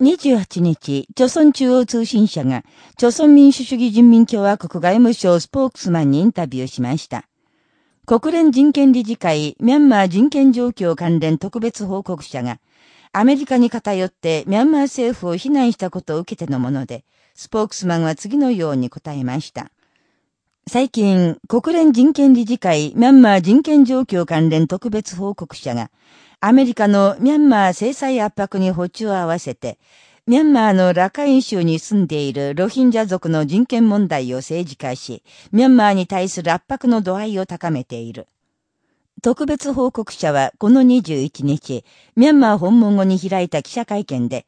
28日、朝鮮中央通信社が、朝鮮民主主義人民共和国外務省スポークスマンにインタビューしました。国連人権理事会ミャンマー人権状況関連特別報告者が、アメリカに偏ってミャンマー政府を非難したことを受けてのもので、スポークスマンは次のように答えました。最近、国連人権理事会ミャンマー人権状況関連特別報告者が、アメリカのミャンマー制裁圧迫に補充を合わせて、ミャンマーのラカイン州に住んでいるロヒンジャ族の人権問題を政治化し、ミャンマーに対する圧迫の度合いを高めている。特別報告者はこの21日、ミャンマー訪問後に開いた記者会見で、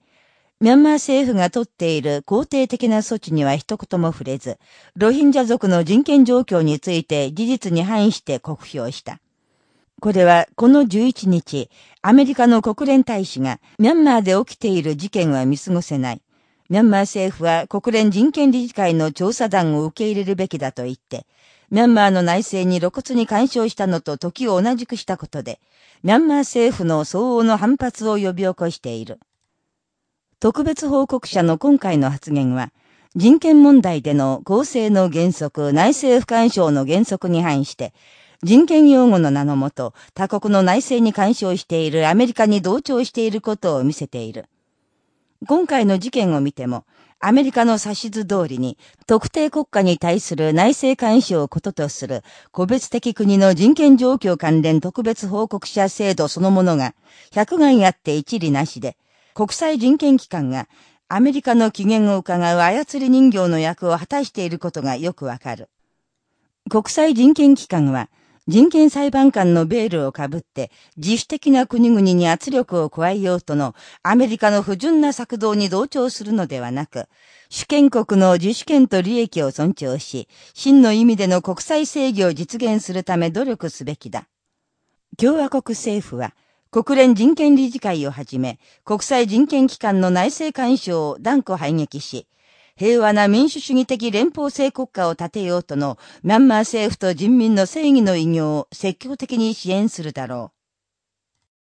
ミャンマー政府が取っている肯定的な措置には一言も触れず、ロヒンジャ族の人権状況について事実に反して酷評した。これはこの11日、アメリカの国連大使がミャンマーで起きている事件は見過ごせない。ミャンマー政府は国連人権理事会の調査団を受け入れるべきだと言って、ミャンマーの内政に露骨に干渉したのと時を同じくしたことで、ミャンマー政府の相応の反発を呼び起こしている。特別報告者の今回の発言は、人権問題での公正の原則、内政不干渉の原則に反して、人権擁護の名のもと、他国の内政に干渉しているアメリカに同調していることを見せている。今回の事件を見ても、アメリカの指図通りに、特定国家に対する内政干渉をこととする、個別的国の人権状況関連特別報告者制度そのものが、百害あって一理なしで、国際人権機関が、アメリカの機嫌を伺う操り人形の役を果たしていることがよくわかる。国際人権機関は、人権裁判官のベールをかぶって自主的な国々に圧力を加えようとのアメリカの不純な策動に同調するのではなく、主権国の自主権と利益を尊重し、真の意味での国際正義を実現するため努力すべきだ。共和国政府は、国連人権理事会をはじめ、国際人権機関の内政干渉を断固排撃し、平和な民主主義的連邦制国家を建てようとのミャンマー政府と人民の正義の偉業を積極的に支援するだろう。